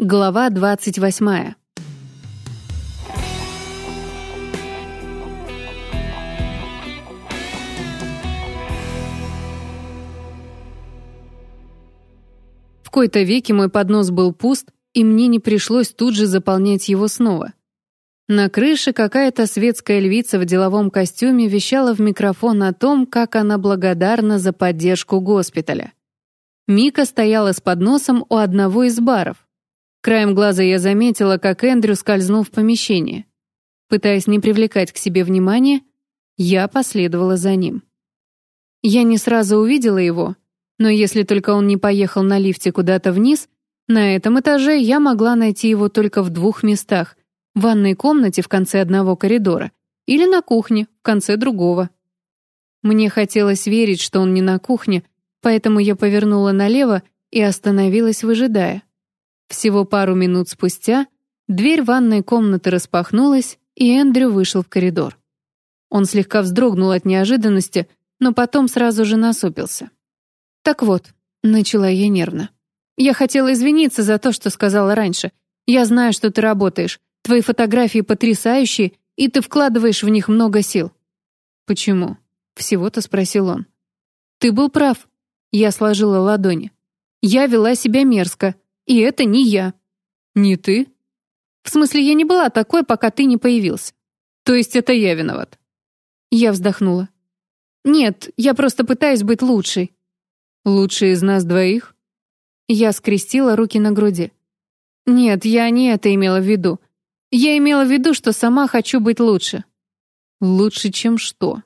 Глава двадцать восьмая. В кои-то веки мой поднос был пуст, и мне не пришлось тут же заполнять его снова. На крыше какая-то светская львица в деловом костюме вещала в микрофон о том, как она благодарна за поддержку госпиталя. Мика стояла с подносом у одного из баров. Краем глаза я заметила, как Эндрю скользнул в помещение. Пытаясь не привлекать к себе внимания, я последовала за ним. Я не сразу увидела его, но если только он не поехал на лифте куда-то вниз, на этом этаже я могла найти его только в двух местах — в ванной комнате в конце одного коридора или на кухне в конце другого. Мне хотелось верить, что он не на кухне, поэтому я повернула налево и остановилась, выжидая. Всего пару минут спустя дверь ванной комнаты распахнулась, и Эндрю вышел в коридор. Он слегка вздрогнул от неожиданности, но потом сразу же насупился. «Так вот», — начала я нервно. «Я хотела извиниться за то, что сказала раньше. Я знаю, что ты работаешь. Твои фотографии потрясающие, и ты вкладываешь в них много сил». «Почему?» — всего-то спросил он. «Ты был прав». Я сложила ладони. «Я вела себя мерзко, и это не я. Не ты? В смысле, я не была такой, пока ты не появился. То есть это я виноват. Я вздохнула. Нет, я просто пытаюсь быть лучшей. Лучшей из нас двоих? Я скрестила руки на груди. Нет, я не это имела в виду. Я имела в виду, что сама хочу быть лучше. Лучше, чем что?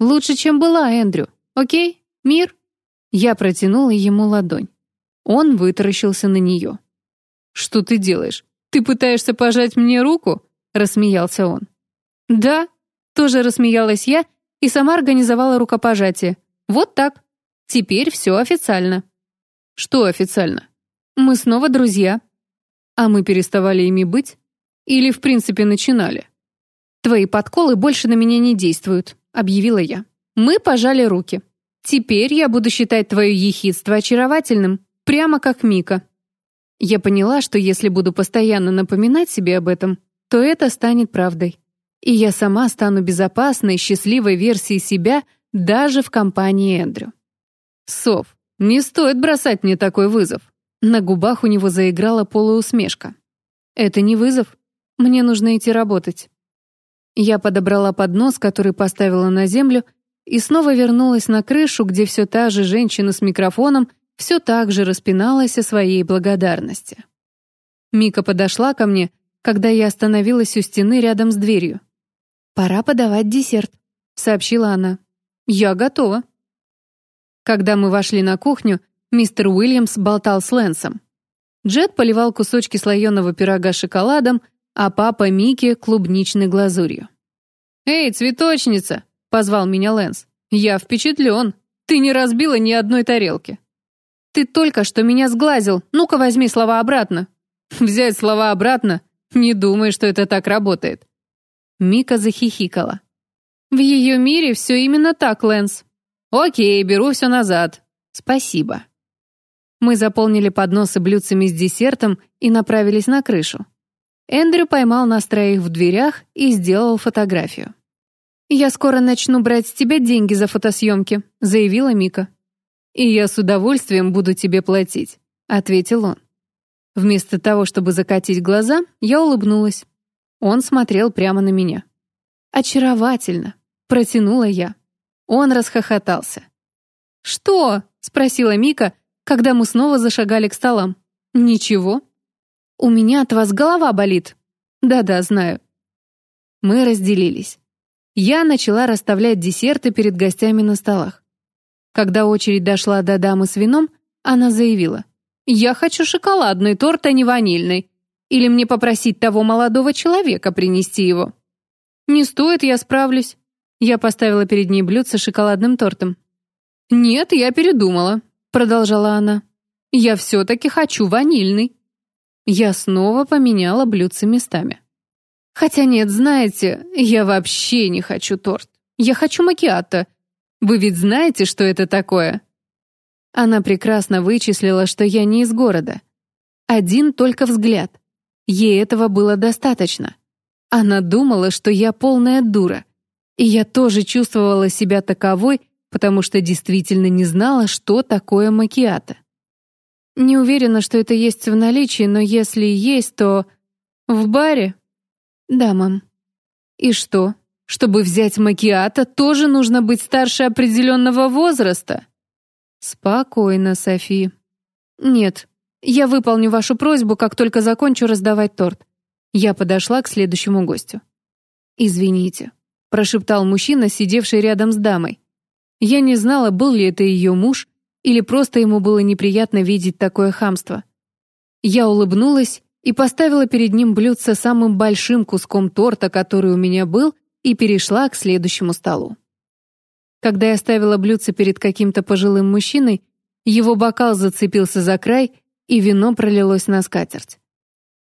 Лучше, чем была, Эндрю. Окей? Мир? Я протянула ему ладонь. Он вытаращился на нее. «Что ты делаешь? Ты пытаешься пожать мне руку?» — рассмеялся он. «Да», — тоже рассмеялась я и сама организовала рукопожатие. «Вот так. Теперь все официально». «Что официально?» «Мы снова друзья». «А мы переставали ими быть? Или, в принципе, начинали?» «Твои подколы больше на меня не действуют», — объявила я. «Мы пожали руки. Теперь я буду считать твое ехидство очаровательным, Прямо как Мика. Я поняла, что если буду постоянно напоминать себе об этом, то это станет правдой. И я сама стану безопасной, счастливой версией себя даже в компании Эндрю. Сов, не стоит бросать мне такой вызов. На губах у него заиграла полуусмешка. Это не вызов. Мне нужно идти работать. Я подобрала поднос, который поставила на землю, и снова вернулась на крышу, где все та же женщина с микрофоном все так же распиналась о своей благодарности. Мика подошла ко мне, когда я остановилась у стены рядом с дверью. «Пора подавать десерт», — сообщила она. «Я готова». Когда мы вошли на кухню, мистер Уильямс болтал с Лэнсом. Джет поливал кусочки слоеного пирога шоколадом, а папа Микки — клубничной глазурью. «Эй, цветочница!» — позвал меня Лэнс. «Я впечатлен. Ты не разбила ни одной тарелки». Ты только что меня сглазил. Ну-ка возьми слова обратно. Взять слова обратно? Не думай, что это так работает. Мика захихикала. В ее мире все именно так, Лэнс. Окей, беру все назад. Спасибо. Мы заполнили подносы блюдцами с десертом и направились на крышу. Эндрю поймал нас троих в дверях и сделал фотографию. «Я скоро начну брать с тебя деньги за фотосъемки», — заявила Мика и я с удовольствием буду тебе платить», — ответил он. Вместо того, чтобы закатить глаза, я улыбнулась. Он смотрел прямо на меня. «Очаровательно», — протянула я. Он расхохотался. «Что?» — спросила Мика, когда мы снова зашагали к столам. «Ничего. У меня от вас голова болит». «Да-да, знаю». Мы разделились. Я начала расставлять десерты перед гостями на столах. Когда очередь дошла до дамы с вином, она заявила. «Я хочу шоколадный торт, а не ванильный. Или мне попросить того молодого человека принести его?» «Не стоит, я справлюсь». Я поставила перед ней блюдце с шоколадным тортом. «Нет, я передумала», — продолжала она. «Я все-таки хочу ванильный». Я снова поменяла блюдце местами. Хотя нет, знаете, я вообще не хочу торт. Я хочу макиато, вы ведь знаете, что это такое?» Она прекрасно вычислила, что я не из города. Один только взгляд. Ей этого было достаточно. Она думала, что я полная дура. И я тоже чувствовала себя таковой, потому что действительно не знала, что такое макиато. Не уверена, что это есть в наличии, но если есть, то... В баре? Да, мам. И что? Чтобы взять макиато, тоже нужно быть старше определенного возраста? Спокойно, Софи. Нет, я выполню вашу просьбу, как только закончу раздавать торт. Я подошла к следующему гостю. «Извините», — прошептал мужчина, сидевший рядом с дамой. Я не знала, был ли это ее муж, или просто ему было неприятно видеть такое хамство. Я улыбнулась и поставила перед ним блюдце самым большим куском торта, который у меня был, и перешла к следующему столу. Когда я ставила блюдце перед каким-то пожилым мужчиной, его бокал зацепился за край, и вино пролилось на скатерть.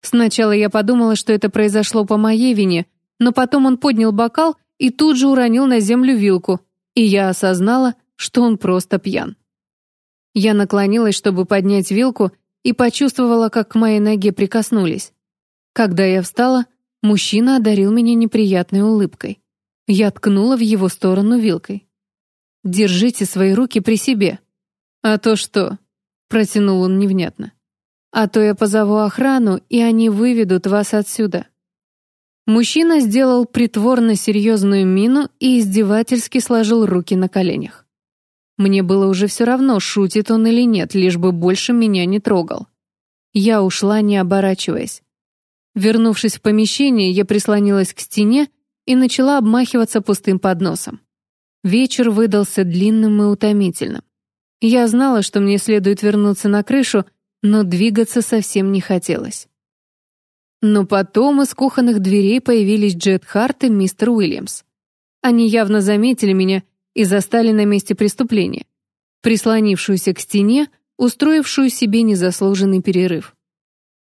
Сначала я подумала, что это произошло по моей вине, но потом он поднял бокал и тут же уронил на землю вилку, и я осознала, что он просто пьян. Я наклонилась, чтобы поднять вилку, и почувствовала, как к моей ноге прикоснулись. Когда я встала, мужчина одарил меня неприятной улыбкой. Я ткнула в его сторону вилкой. «Держите свои руки при себе». «А то что?» — протянул он невнятно. «А то я позову охрану, и они выведут вас отсюда». Мужчина сделал притворно серьезную мину и издевательски сложил руки на коленях. Мне было уже все равно, шутит он или нет, лишь бы больше меня не трогал. Я ушла, не оборачиваясь. Вернувшись в помещение, я прислонилась к стене и начала обмахиваться пустым подносом. Вечер выдался длинным и утомительным. Я знала, что мне следует вернуться на крышу, но двигаться совсем не хотелось. Но потом из кухонных дверей появились Джет Харт и мистер Уильямс. Они явно заметили меня и застали на месте преступления, прислонившуюся к стене, устроившую себе незаслуженный перерыв.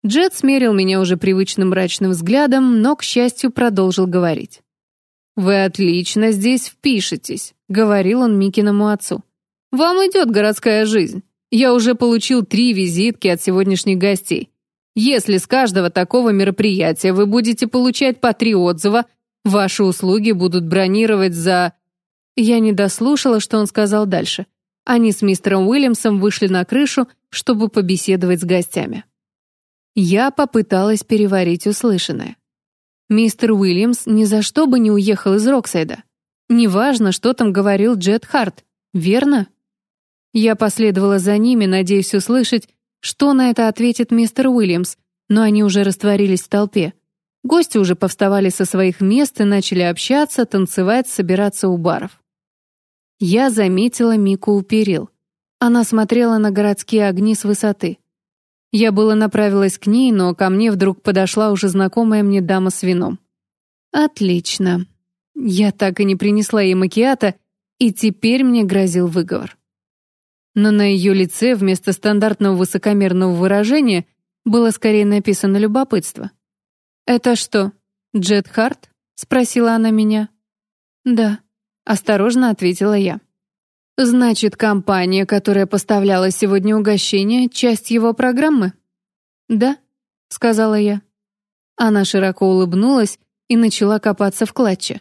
Джет смерил меня уже привычным мрачным взглядом, но, к счастью, продолжил говорить. «Вы отлично здесь впишетесь», — говорил он Микиному отцу. «Вам идет городская жизнь. Я уже получил три визитки от сегодняшних гостей. Если с каждого такого мероприятия вы будете получать по три отзыва, ваши услуги будут бронировать за я не дослушала, что он сказал дальше. Они с мистером Уильямсом вышли на крышу, чтобы побеседовать с гостями. Я попыталась переварить услышанное. Мистер Уильямс ни за что бы не уехал из Роксайда. Неважно, что там говорил Джет Харт, верно? Я последовала за ними, надеясь услышать, что на это ответит мистер Уильямс, но они уже растворились в толпе. Гости уже повставали со своих мест и начали общаться, танцевать, собираться у баров. Я заметила Мику у перил. Она смотрела на городские огни с высоты. Я было направилась к ней, но ко мне вдруг подошла уже знакомая мне дама с вином. Отлично. Я так и не принесла ей макиата, и теперь мне грозил выговор. Но на ее лице вместо стандартного высокомерного выражения было скорее написано любопытство. «Это что, Джет Харт?» — спросила она меня. «Да», Осторожно ответила я. «Значит, компания, которая поставляла сегодня угощение, часть его программы?» «Да», — сказала я. Она широко улыбнулась и начала копаться в клатче.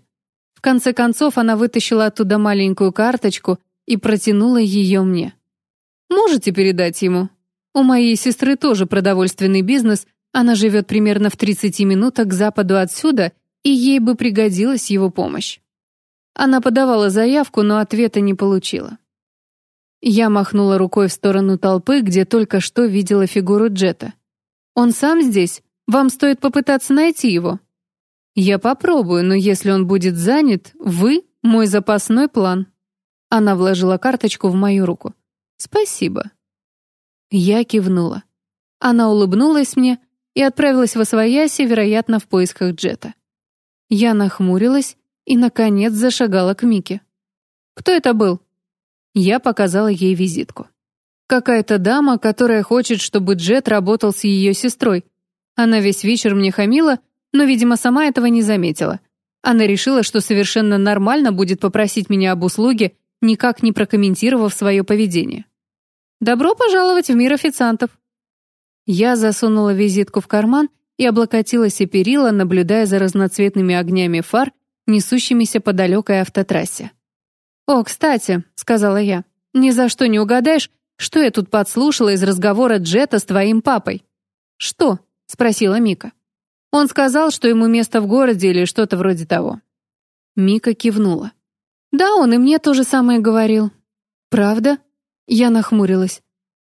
В конце концов, она вытащила оттуда маленькую карточку и протянула ее мне. «Можете передать ему? У моей сестры тоже продовольственный бизнес, она живет примерно в 30 минутах к западу отсюда, и ей бы пригодилась его помощь». Она подавала заявку, но ответа не получила. Я махнула рукой в сторону толпы, где только что видела фигуру Джета. «Он сам здесь? Вам стоит попытаться найти его». «Я попробую, но если он будет занят, вы — мой запасной план». Она вложила карточку в мою руку. «Спасибо». Я кивнула. Она улыбнулась мне и отправилась в Освояси, вероятно, в поисках Джета. Я нахмурилась и, наконец, зашагала к Мике. «Кто это был?» Я показала ей визитку. «Какая-то дама, которая хочет, чтобы Джет работал с ее сестрой. Она весь вечер мне хамила, но, видимо, сама этого не заметила. Она решила, что совершенно нормально будет попросить меня об услуге, никак не прокомментировав свое поведение. Добро пожаловать в мир официантов. Я засунула визитку в карман и облокотилась о перила, наблюдая за разноцветными огнями фар, несущимися по далекой автотрассе. «О, кстати», — сказала я, — «ни за что не угадаешь, что я тут подслушала из разговора Джета с твоим папой?» «Что?» — спросила Мика. «Он сказал, что ему место в городе или что-то вроде того». Мика кивнула. «Да, он и мне то же самое говорил». «Правда?» Я нахмурилась.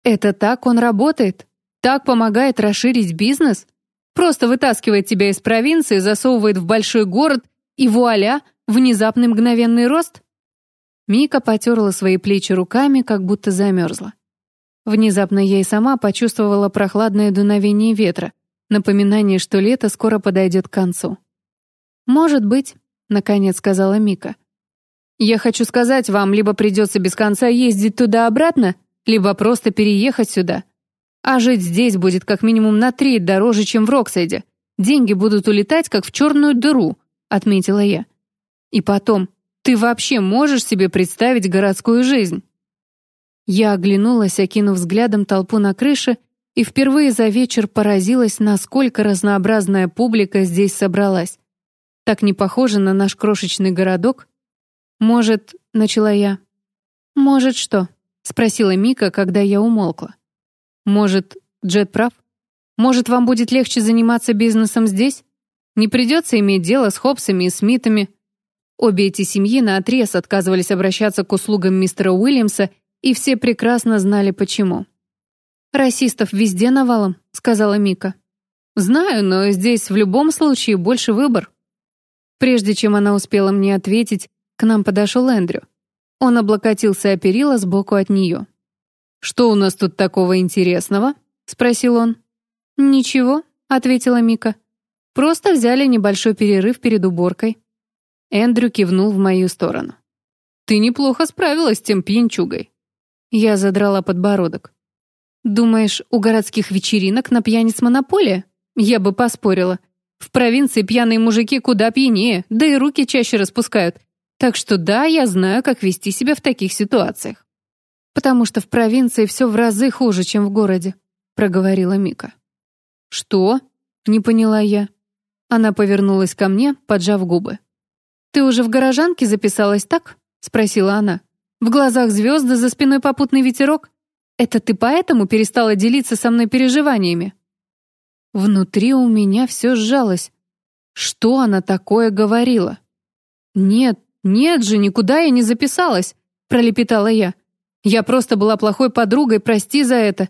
«Это так он работает? Так помогает расширить бизнес? Просто вытаскивает тебя из провинции, засовывает в большой город и вуаля, внезапный мгновенный рост?» Мика потерла свои плечи руками, как будто замерзла. Внезапно и сама почувствовала прохладное дуновение ветра, напоминание, что лето скоро подойдет к концу. «Может быть», — наконец сказала Мика. «Я хочу сказать вам, либо придется без конца ездить туда-обратно, либо просто переехать сюда. А жить здесь будет как минимум на три дороже, чем в Роксайде. Деньги будут улетать, как в черную дыру», — отметила я. «И потом, ты вообще можешь себе представить городскую жизнь?» Я оглянулась, окинув взглядом толпу на крыше, и впервые за вечер поразилась, насколько разнообразная публика здесь собралась. Так не похоже на наш крошечный городок. «Может...» — начала я. «Может что?» — спросила Мика, когда я умолкла. «Может, Джет прав? Может, вам будет легче заниматься бизнесом здесь? Не придется иметь дело с Хобсами и Смитами, Обе эти семьи наотрез отказывались обращаться к услугам мистера Уильямса, и все прекрасно знали почему. «Расистов везде навалом», — сказала Мика. «Знаю, но здесь в любом случае больше выбор». Прежде чем она успела мне ответить, к нам подошел Эндрю. Он облокотился о перила сбоку от нее. «Что у нас тут такого интересного?» — спросил он. «Ничего», — ответила Мика. «Просто взяли небольшой перерыв перед уборкой». Эндрю кивнул в мою сторону. «Ты неплохо справилась с тем пьянчугой». Я задрала подбородок. «Думаешь, у городских вечеринок на пьяниц монополия? Я бы поспорила. В провинции пьяные мужики куда пьянее, да и руки чаще распускают. Так что да, я знаю, как вести себя в таких ситуациях. Потому что в провинции все в разы хуже, чем в городе», — проговорила Мика. «Что?» — не поняла я. Она повернулась ко мне, поджав губы. «Ты уже в горожанке записалась, так?» — спросила она. «В глазах звезды, за спиной попутный ветерок? Это ты поэтому перестала делиться со мной переживаниями?» Внутри у меня все сжалось. Что она такое говорила? «Нет, нет же, никуда я не записалась», — пролепетала я. «Я просто была плохой подругой, прости за это.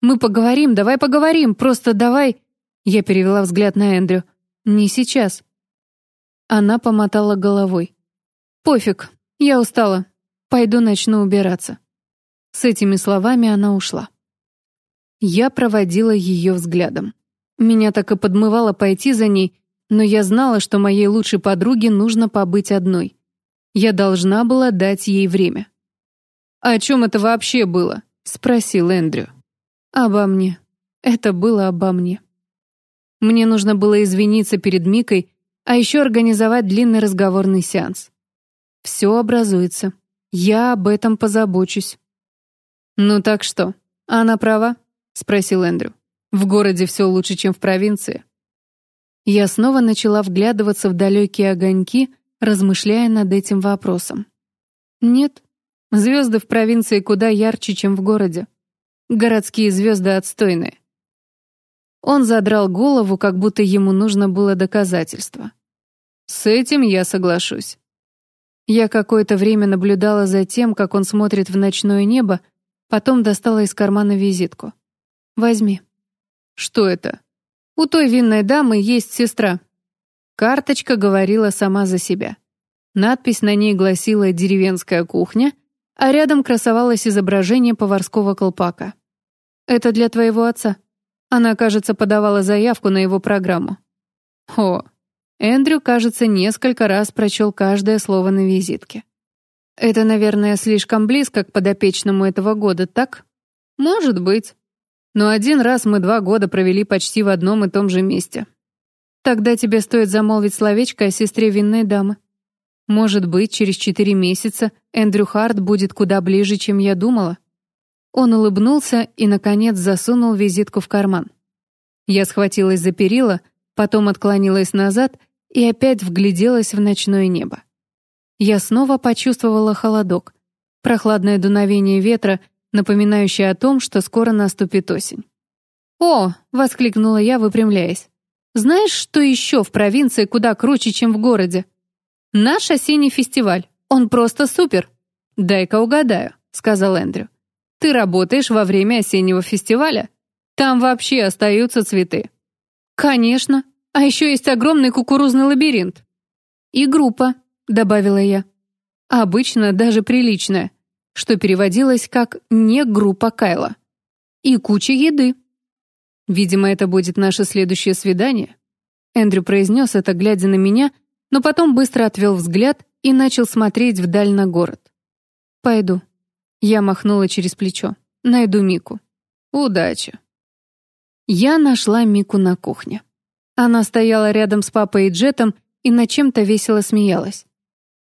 Мы поговорим, давай поговорим, просто давай...» Я перевела взгляд на Эндрю. «Не сейчас. Она помотала головой. «Пофиг, я устала. Пойду начну убираться». С этими словами она ушла. Я проводила ее взглядом. Меня так и подмывало пойти за ней, но я знала, что моей лучшей подруге нужно побыть одной. Я должна была дать ей время. «О чем это вообще было?» — спросил Эндрю. «Обо мне. Это было обо мне». Мне нужно было извиниться перед Микой а еще организовать длинный разговорный сеанс. Все образуется. Я об этом позабочусь. «Ну так что, она права?» — спросил Эндрю. «В городе все лучше, чем в провинции». Я снова начала вглядываться в далекие огоньки, размышляя над этим вопросом. Нет, звезды в провинции куда ярче, чем в городе. Городские звезды отстойные. Он задрал голову, как будто ему нужно было доказательство. «С этим я соглашусь». Я какое-то время наблюдала за тем, как он смотрит в ночное небо, потом достала из кармана визитку. «Возьми». «Что это?» «У той винной дамы есть сестра». Карточка говорила сама за себя. Надпись на ней гласила «Деревенская кухня», а рядом красовалось изображение поварского колпака. «Это для твоего отца», она, кажется, подавала заявку на его программу. О, Эндрю, кажется, несколько раз прочел каждое слово на визитке. Это, наверное, слишком близко к подопечному этого года, так? Может быть. Но один раз мы два года провели почти в одном и том же месте. Тогда тебе стоит замолвить словечко о сестре винной дамы. Может быть, через четыре месяца Эндрю Харт будет куда ближе, чем я думала. Он улыбнулся и, наконец, засунул визитку в карман. Я схватилась за перила, потом отклонилась назад и опять вгляделась в ночное небо. Я снова почувствовала холодок, прохладное дуновение ветра, напоминающее о том, что скоро наступит осень. «О!» — воскликнула я, выпрямляясь. «Знаешь, что еще в провинции куда круче, чем в городе? Наш осенний фестиваль. Он просто супер!» «Дай-ка угадаю», — сказал Эндрю. «Ты работаешь во время осеннего фестиваля? Там вообще остаются цветы». «Конечно. А еще есть огромный кукурузный лабиринт». «И группа», — добавила я. «Обычно даже приличная», что переводилось как «не группа Кайла». «И куча еды». «Видимо, это будет наше следующее свидание», Эндрю произнес это, глядя на меня, но потом быстро отвел взгляд и начал смотреть вдаль на город. «Пойду». Я махнула через плечо. «Найду Мику». «Удачи». Я нашла Мику на кухне. Она стояла рядом с папой и Джетом и над чем-то весело смеялась.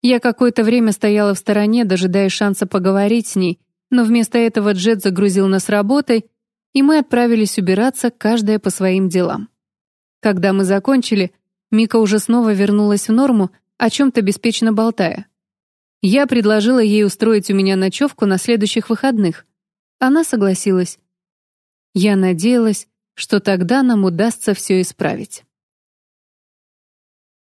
Я какое-то время стояла в стороне, дожидая шанса поговорить с ней, но вместо этого Джет загрузил нас работой, и мы отправились убираться, каждая по своим делам. Когда мы закончили, Мика уже снова вернулась в норму, о чем-то беспечно болтая. Я предложила ей устроить у меня ночевку на следующих выходных. Она согласилась. Я надеялась, что тогда нам удастся все исправить.